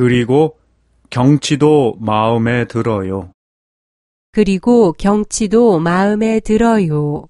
그리고 경치도 마음에 들어요. 그리고 경치도 마음에 들어요.